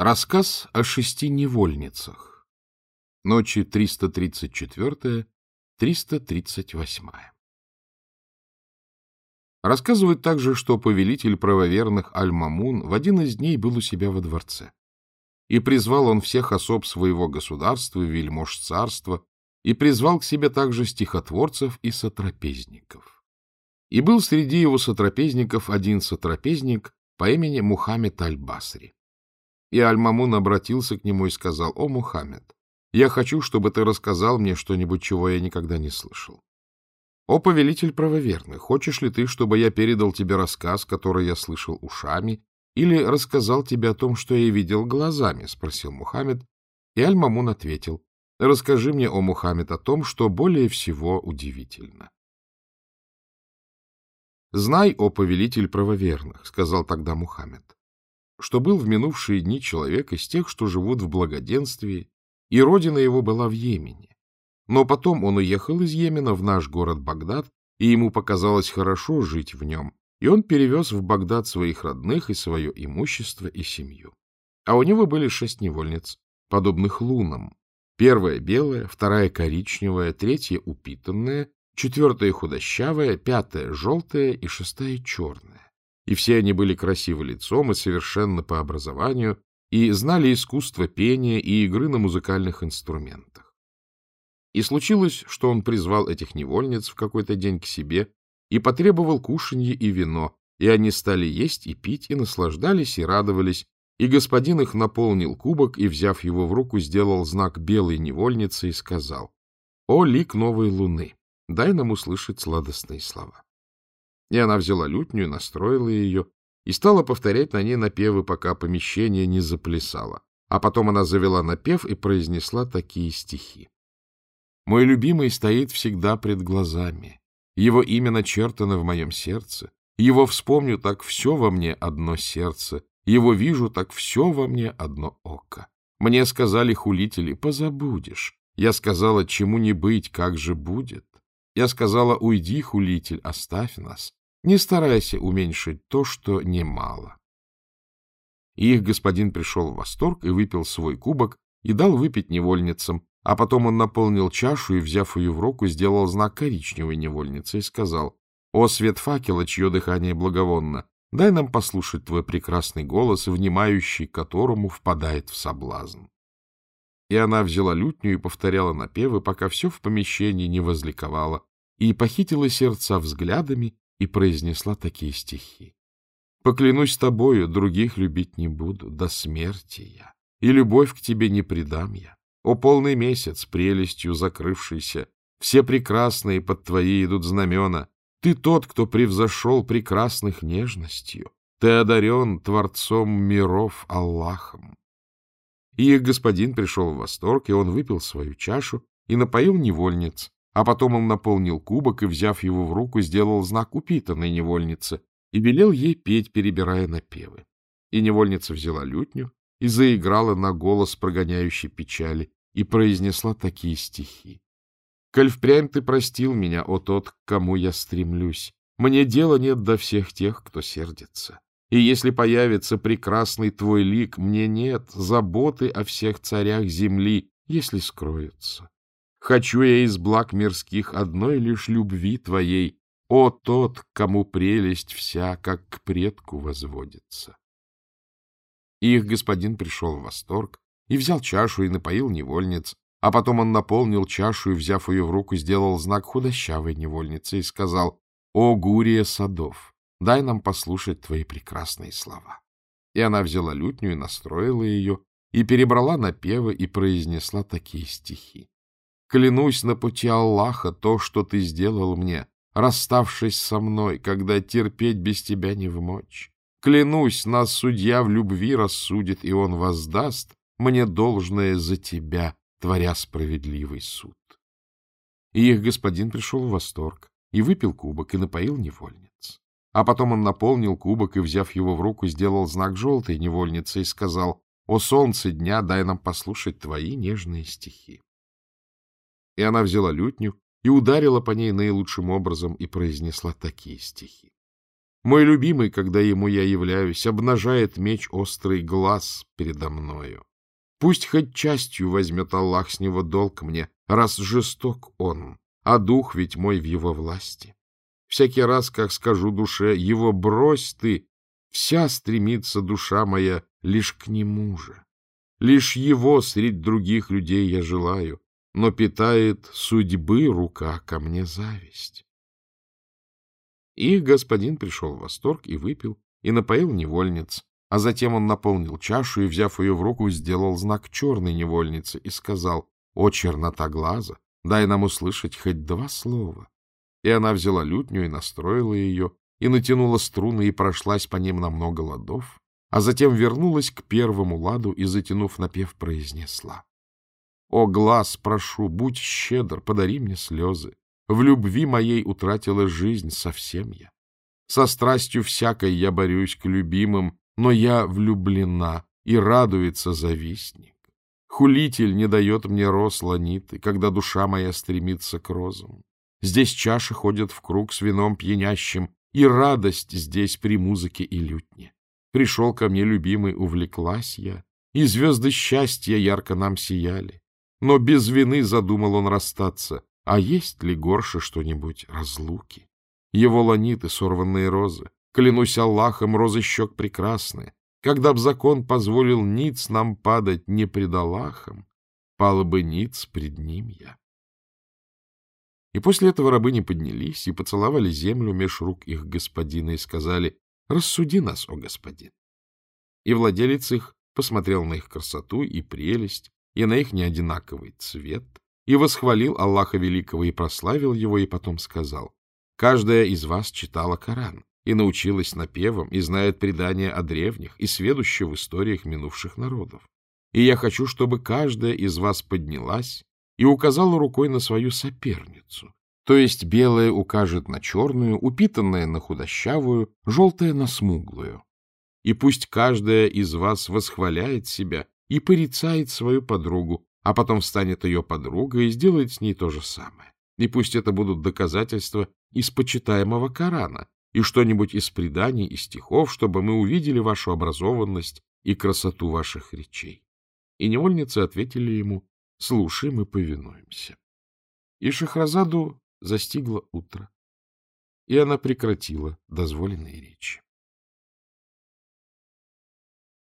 Рассказ о шести невольницах. Ночи 334-338. Рассказывают также, что повелитель правоверных Аль-Мамун в один из дней был у себя во дворце. И призвал он всех особ своего государства, вельмож царства, и призвал к себе также стихотворцев и сотрапезников. И был среди его сотрапезников один сотрапезник по имени Мухаммед Аль-Басри. И Аль-Мамун обратился к нему и сказал, «О, Мухаммед, я хочу, чтобы ты рассказал мне что-нибудь, чего я никогда не слышал. О, повелитель правоверный, хочешь ли ты, чтобы я передал тебе рассказ, который я слышал ушами, или рассказал тебе о том, что я видел глазами?» — спросил Мухаммед. И Аль-Мамун ответил, «Расскажи мне, о Мухаммед, о том, что более всего удивительно». «Знай, о повелитель правоверных», — сказал тогда Мухаммед, что был в минувшие дни человек из тех, что живут в благоденствии, и родина его была в Йемене. Но потом он уехал из Йемена в наш город Багдад, и ему показалось хорошо жить в нем, и он перевез в Багдад своих родных и свое имущество и семью. А у него были шесть невольниц, подобных лунам. Первая белая, вторая коричневая, третья упитанная, четвертая худощавая, пятая желтая и шестая черная и все они были красивы лицом и совершенно по образованию, и знали искусство пения и игры на музыкальных инструментах. И случилось, что он призвал этих невольниц в какой-то день к себе и потребовал кушанье и вино, и они стали есть и пить, и наслаждались, и радовались, и господин их наполнил кубок и, взяв его в руку, сделал знак белой невольницы и сказал, «О, лик новой луны, дай нам услышать сладостные слова». И она взяла лютню, настроила ее и стала повторять на ней напевы, пока помещение не заплясало. А потом она завела напев и произнесла такие стихи. «Мой любимый стоит всегда пред глазами. Его имя начертано в моем сердце. Его вспомню, так все во мне одно сердце. Его вижу, так все во мне одно око. Мне сказали хулители, позабудешь. Я сказала, чему не быть, как же будет. Я сказала, уйди, хулитель, оставь нас. Не старайся уменьшить то, что немало. И их господин пришел в восторг и выпил свой кубок и дал выпить невольницам, а потом он наполнил чашу и, взяв ее в руку, сделал знак коричневой невольницы и сказал, «О, свет факела, чье дыхание благовонно, дай нам послушать твой прекрасный голос, внимающий которому впадает в соблазн». И она взяла лютню и повторяла напевы, пока все в помещении не возликовало, и похитила сердца взглядами и произнесла такие стихи. «Поклянусь тобою, других любить не буду, до смерти я, и любовь к тебе не предам я. О, полный месяц, прелестью закрывшийся, все прекрасные под твои идут знамена. Ты тот, кто превзошел прекрасных нежностью. Ты одарен Творцом миров Аллахом. И их господин пришел в восторг, и он выпил свою чашу и напоил невольниц, а потом он наполнил кубок и, взяв его в руку, сделал знак упитанной невольнице и велел ей петь, перебирая напевы. И невольница взяла лютню и заиграла на голос, прогоняющий печали, и произнесла такие стихи. «Коль впрямь ты простил меня, о тот, к кому я стремлюсь, мне дела нет до всех тех, кто сердится. И если появится прекрасный твой лик, мне нет заботы о всех царях земли, если скроются. Хочу я из благ мирских одной лишь любви твоей, о тот, кому прелесть вся, как к предку возводится. И их господин пришел в восторг и взял чашу и напоил невольниц, а потом он наполнил чашу и, взяв ее в руку, сделал знак худощавой невольницы и сказал, «О, Гурия садов, дай нам послушать твои прекрасные слова». И она взяла лютню и настроила ее, и перебрала напевы и произнесла такие стихи. Клянусь на пути Аллаха то, что ты сделал мне, расставшись со мной, когда терпеть без тебя не в мочь. Клянусь, нас судья в любви рассудит, и он воздаст мне должное за тебя, творя справедливый суд. И их господин пришел в восторг, и выпил кубок, и напоил невольниц. А потом он наполнил кубок и, взяв его в руку, сделал знак желтой невольницы и сказал, «О солнце дня, дай нам послушать твои нежные стихи». И она взяла лютню и ударила по ней наилучшим образом и произнесла такие стихи. Мой любимый, когда ему я являюсь, обнажает меч острый глаз передо мною. Пусть хоть частью возьмет Аллах с него долг мне, раз жесток он, а дух ведь мой в его власти. Всякий раз, как скажу душе, его брось ты, вся стремится душа моя лишь к нему же. Лишь его среди других людей я желаю, но питает судьбы рука ко мне зависть. И господин пришел в восторг и выпил, и напоил невольниц, а затем он наполнил чашу и, взяв ее в руку, сделал знак черной невольницы и сказал, «О, чернота глаза, дай нам услышать хоть два слова». И она взяла лютню и настроила ее, и натянула струны и прошлась по ним на много ладов, а затем вернулась к первому ладу и, затянув напев, произнесла. «О, глаз, прошу, будь щедр, подари мне слезы. В любви моей утратила жизнь совсем я. Со страстью всякой я борюсь к любимым, но я влюблена, и радуется завистник. Хулитель не дает мне роз ланиты, когда душа моя стремится к розам. Здесь чаши ходят в круг с вином пьянящим, и радость здесь при музыке и лютне. Пришел ко мне любимый, увлеклась я, и звезды счастья ярко нам сияли. Но без вины задумал он расстаться, а есть ли горше что-нибудь разлуки? Его ланиты, сорванные розы, Клянусь Аллахом, розы щек прекрасны. Когда б закон позволил ниц нам падать не пред Аллахом, пала бы ниц пред ним я. И после этого рабы не поднялись и поцеловали землю меж рук их господина и сказали, «Рассуди нас, о господин». И владелец их посмотрел на их красоту и прелесть, и на их неодинаковый цвет, и восхвалил Аллаха Великого и прославил его, и потом сказал, «Каждая из вас читала Коран, и научилась напевам, и знает предания о древних, и сведуща в историях минувших народов. И я хочу, чтобы каждая из вас поднялась и указала рукой на свою соперницу, то есть белая укажет на черную, упитанная на худощавую, желтая на смуглую. И пусть каждая из вас восхваляет себя и порицает свою подругу, а потом станет ее подругой и сделает с ней то же самое. И пусть это будут доказательства из почитаемого Корана, и что-нибудь из преданий и стихов, чтобы мы увидели вашу образованность и красоту ваших речей. И невольницы ответили ему, слушаем и повинуемся. И Шахразаду застигло утро, и она прекратила дозволенные речи.